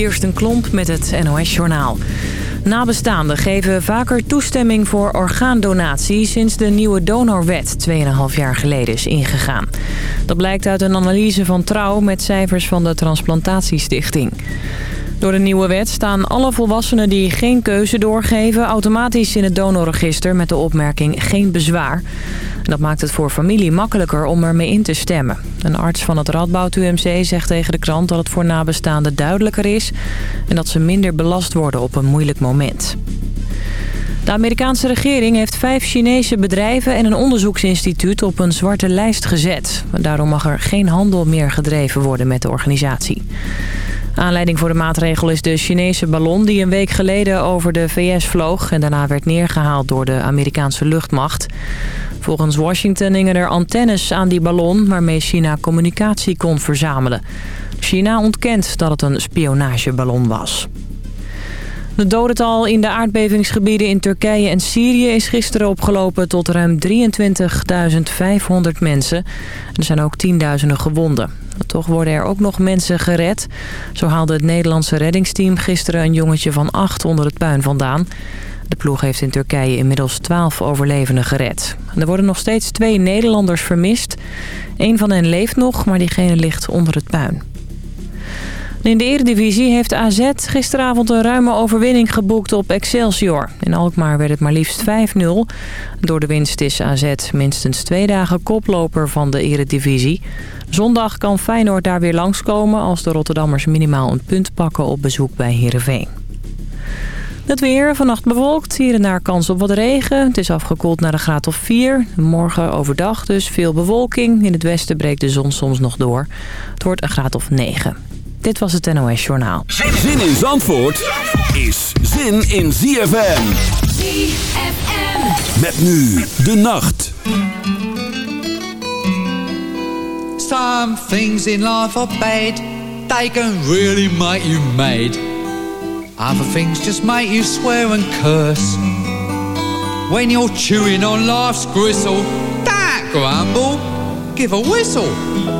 Kirsten Klomp met het NOS-journaal. Nabestaanden geven vaker toestemming voor orgaandonatie... sinds de nieuwe donorwet 2,5 jaar geleden is ingegaan. Dat blijkt uit een analyse van Trouw met cijfers van de Transplantatiestichting. Door de nieuwe wet staan alle volwassenen die geen keuze doorgeven... automatisch in het donorregister met de opmerking geen bezwaar. dat maakt het voor familie makkelijker om ermee in te stemmen. Een arts van het Radboud UMC zegt tegen de krant dat het voor nabestaanden duidelijker is... en dat ze minder belast worden op een moeilijk moment. De Amerikaanse regering heeft vijf Chinese bedrijven en een onderzoeksinstituut op een zwarte lijst gezet. Daarom mag er geen handel meer gedreven worden met de organisatie. Aanleiding voor de maatregel is de Chinese ballon die een week geleden over de VS vloog... en daarna werd neergehaald door de Amerikaanse luchtmacht. Volgens Washington hingen er antennes aan die ballon... waarmee China communicatie kon verzamelen. China ontkent dat het een spionageballon was. De dodental in de aardbevingsgebieden in Turkije en Syrië is gisteren opgelopen tot ruim 23.500 mensen. Er zijn ook tienduizenden gewonden. Toch worden er ook nog mensen gered. Zo haalde het Nederlandse reddingsteam gisteren een jongetje van acht onder het puin vandaan. De ploeg heeft in Turkije inmiddels 12 overlevenden gered. Er worden nog steeds twee Nederlanders vermist. Een van hen leeft nog, maar diegene ligt onder het puin. In de Eredivisie heeft AZ gisteravond een ruime overwinning geboekt op Excelsior. In Alkmaar werd het maar liefst 5-0. Door de winst is AZ minstens twee dagen koploper van de Eredivisie. Zondag kan Feyenoord daar weer langskomen als de Rotterdammers minimaal een punt pakken op bezoek bij Heerenveen. Het weer, vannacht bewolkt, hier en daar kans op wat regen. Het is afgekoeld naar een graad of 4. Morgen overdag dus veel bewolking. In het westen breekt de zon soms nog door. Het wordt een graad of 9. Dit was het NOS Journaal. Zin in Zandvoort is zin in ZFM. ZFM. Met nu de nacht. Some things in life are bad. They can really make you mad. Other things just make you swear and curse. When you're chewing on life's gristle, don't grumble, give a whistle.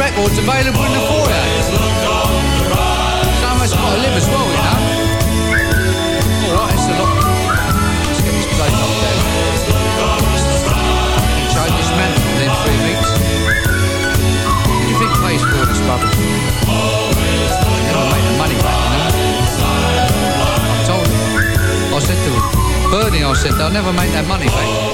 records available in the foyer. Someone's got to live as well, you know. Alright, it's a lot. Let's get this place up there. Change this man within three weeks. What do you think pays for all this rubbish? Never make the money back, you know. I told him. I said to him, Bernie, I said, they'll never make that money back.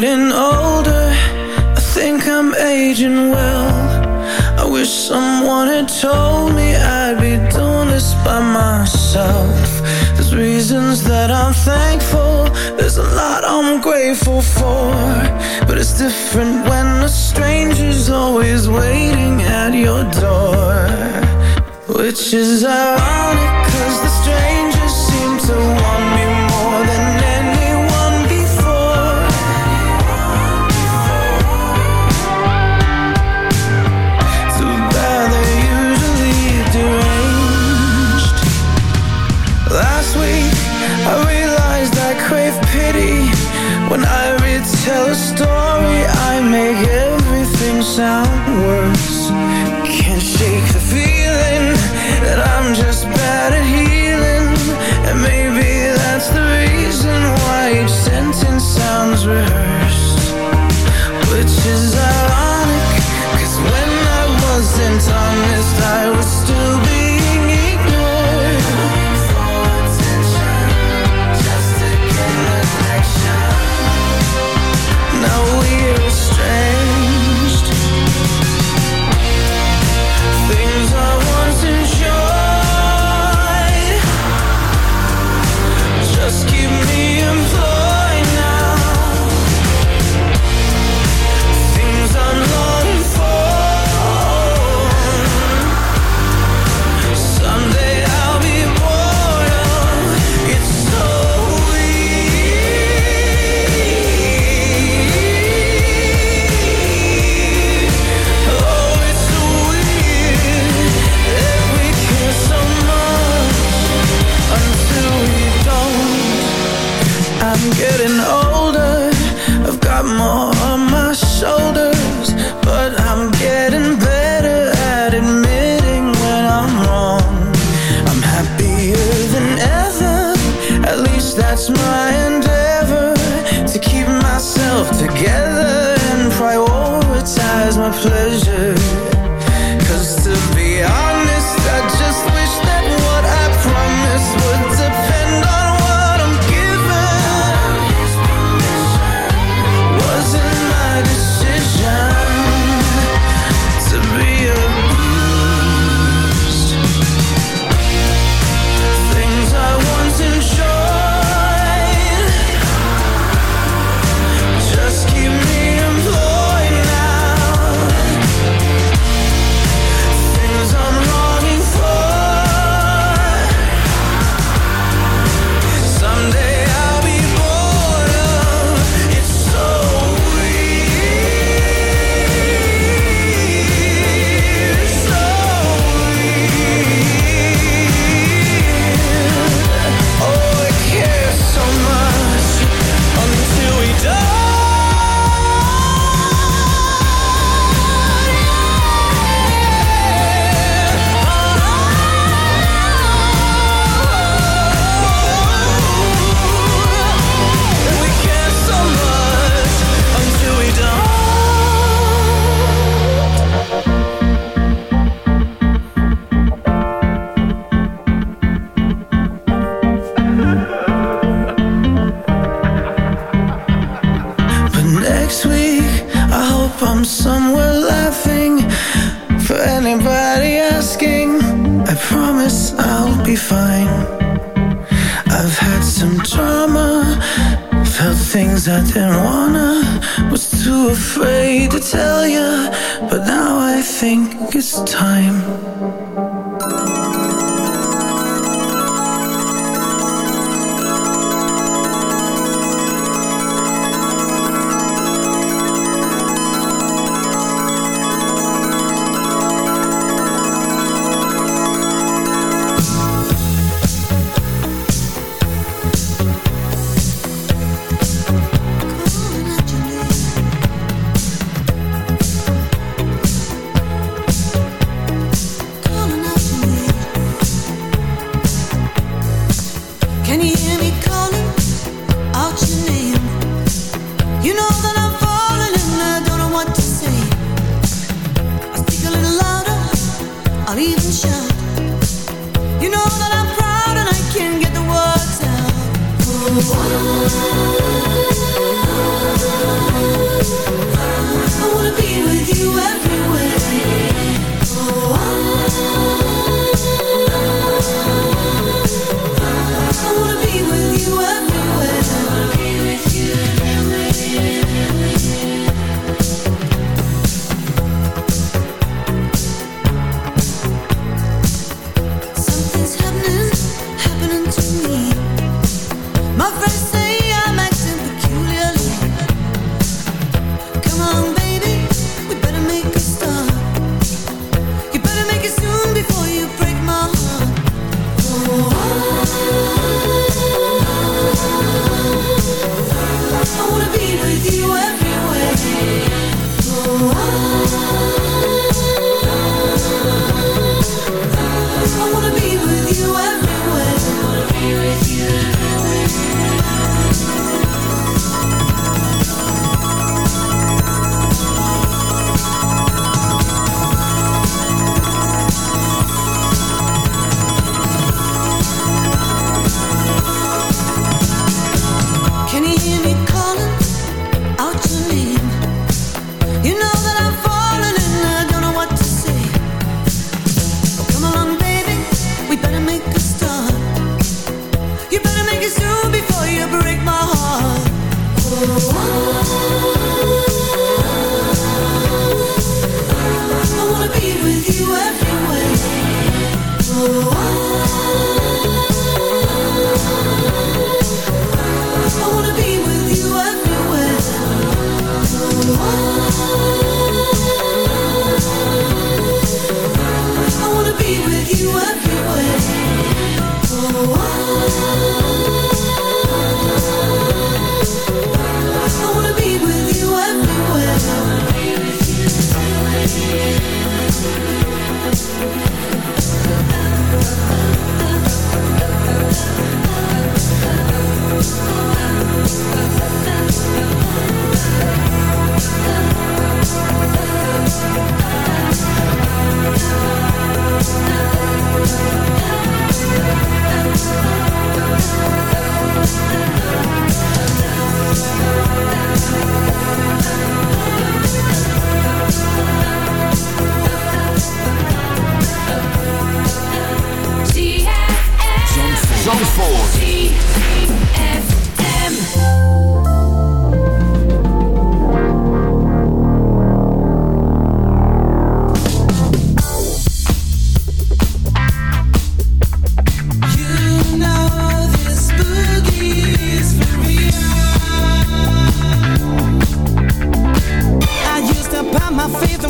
getting old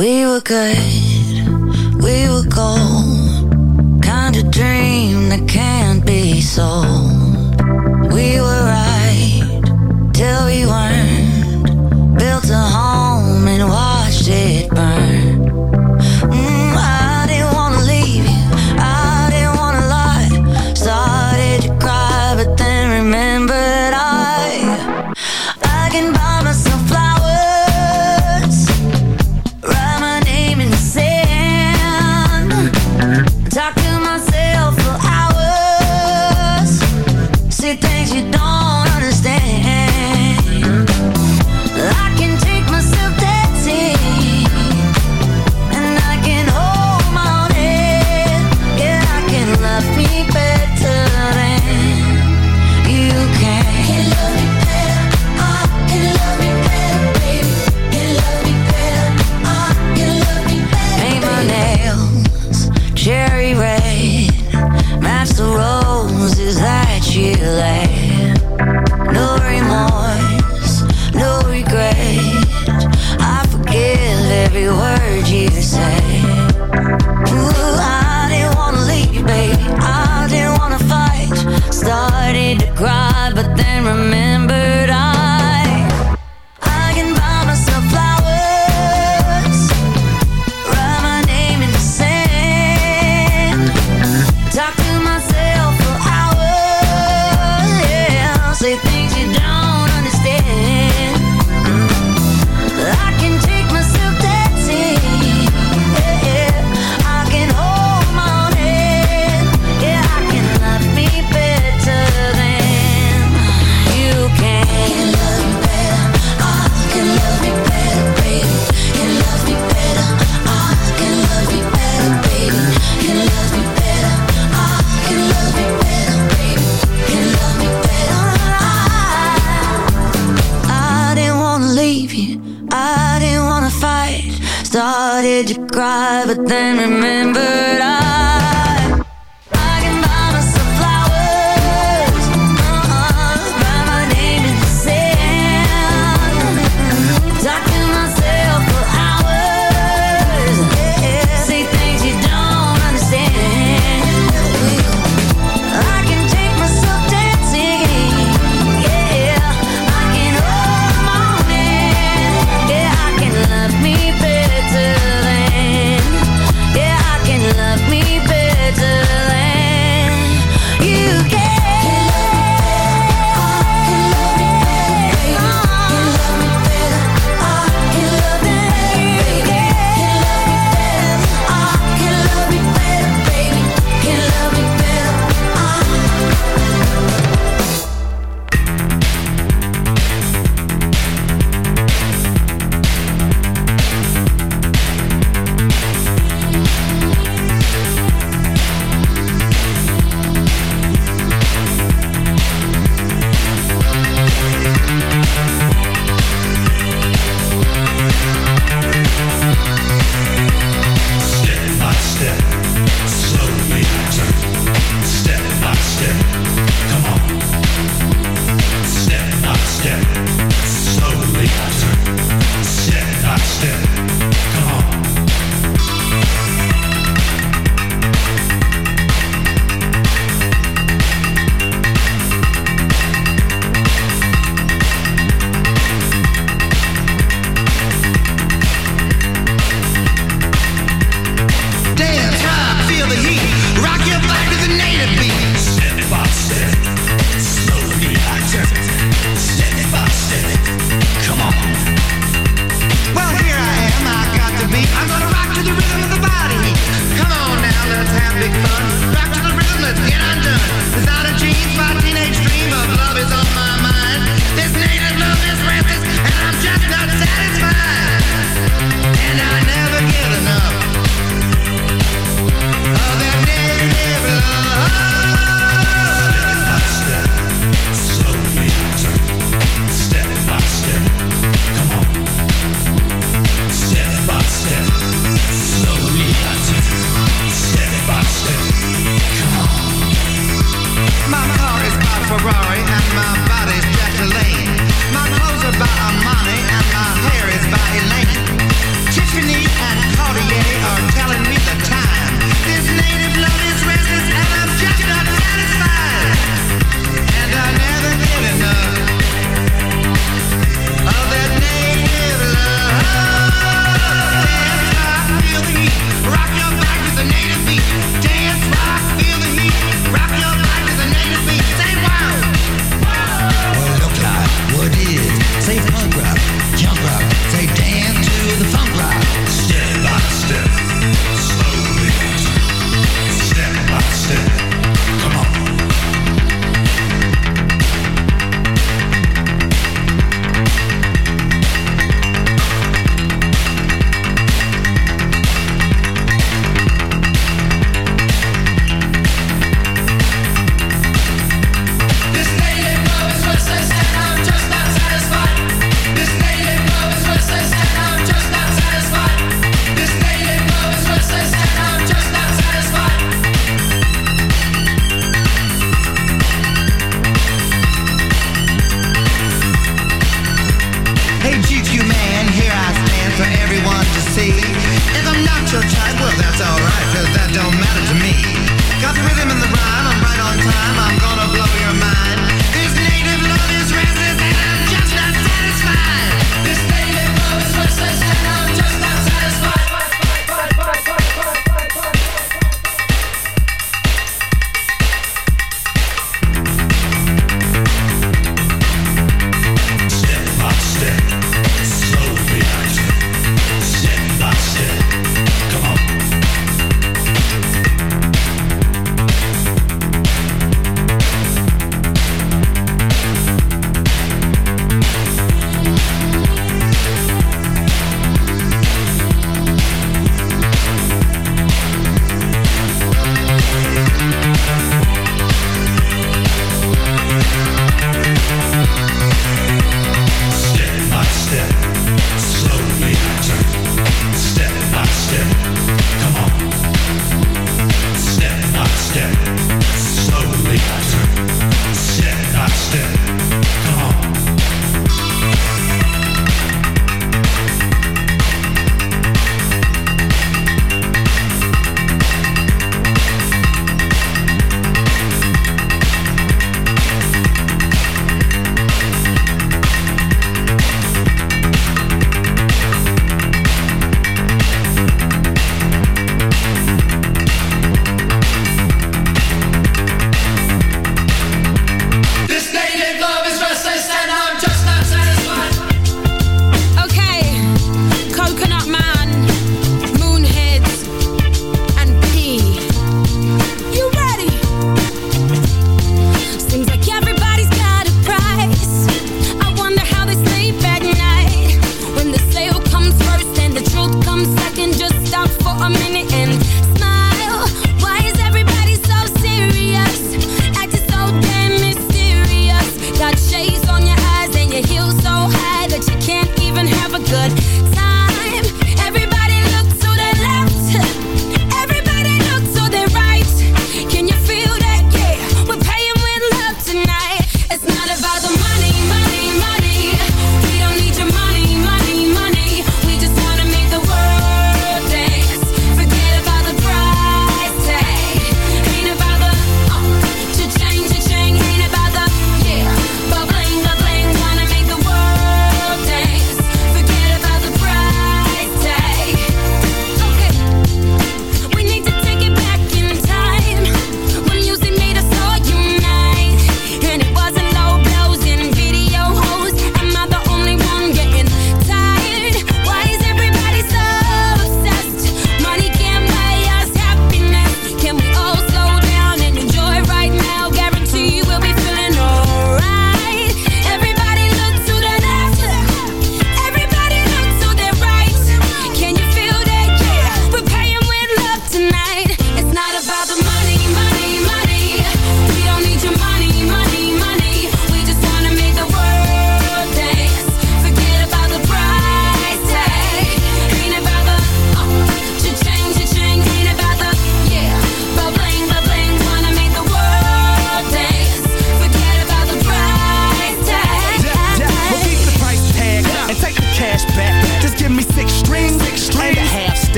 We were good, we were gold. Kind of dream that can't be sold. We were right till we weren't. Built a home.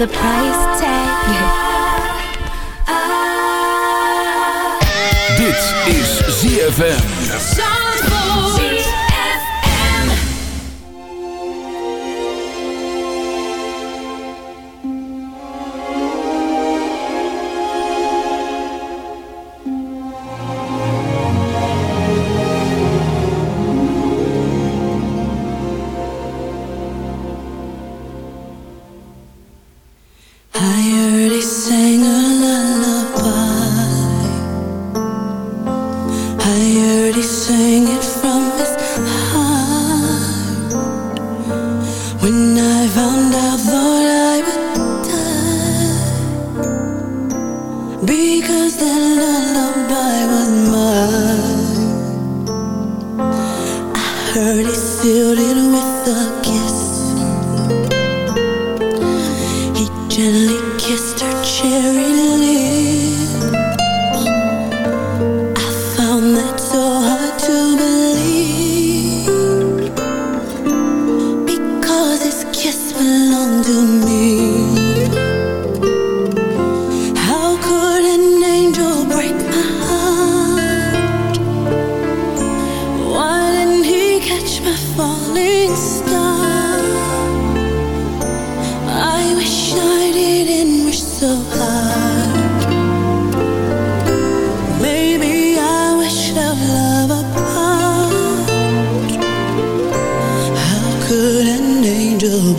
The price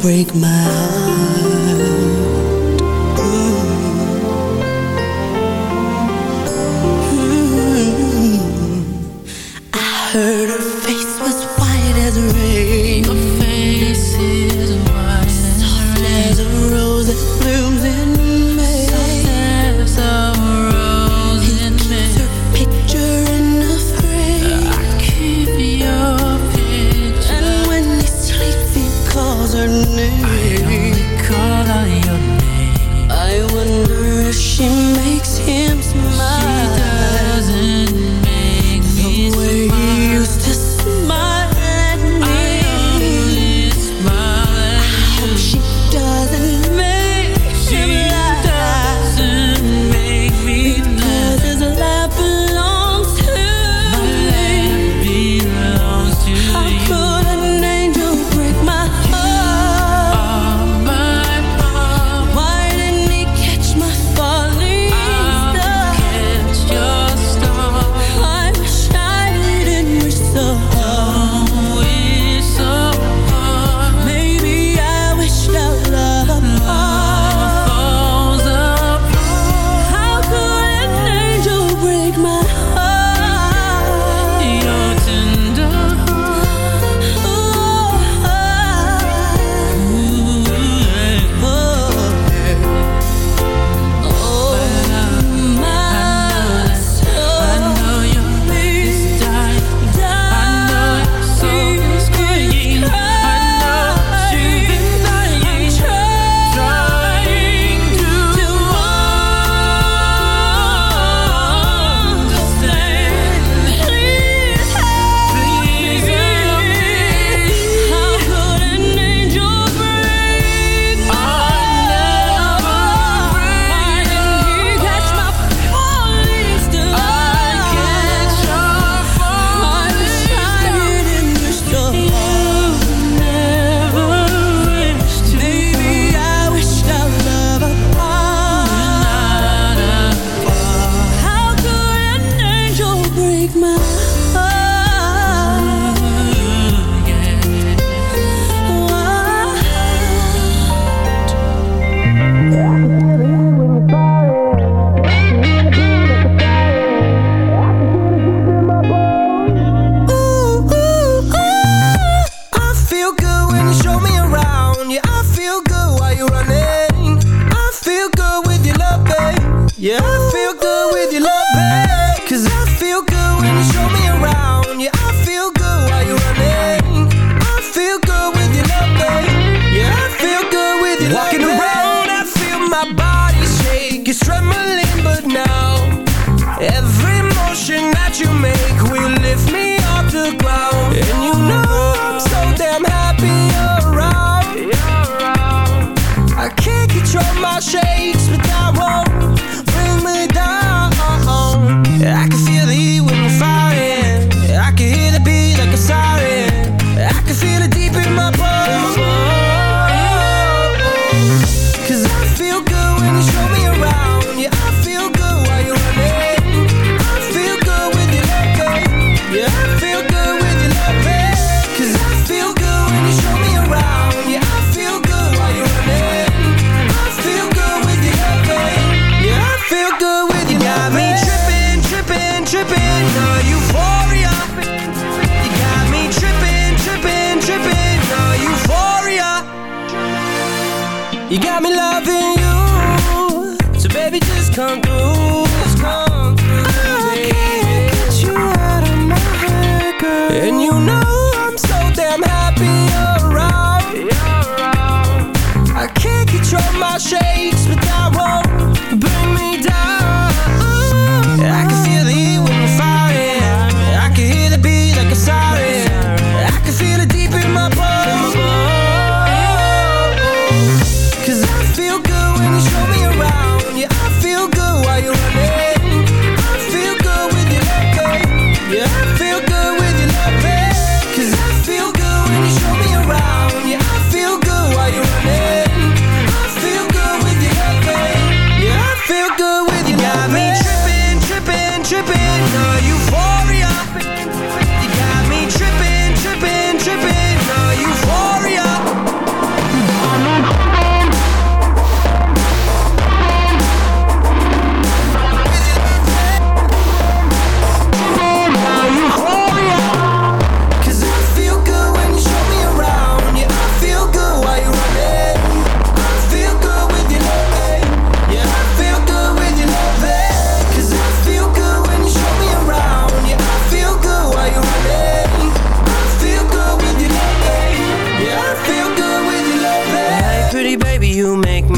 break my heart.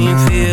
you feel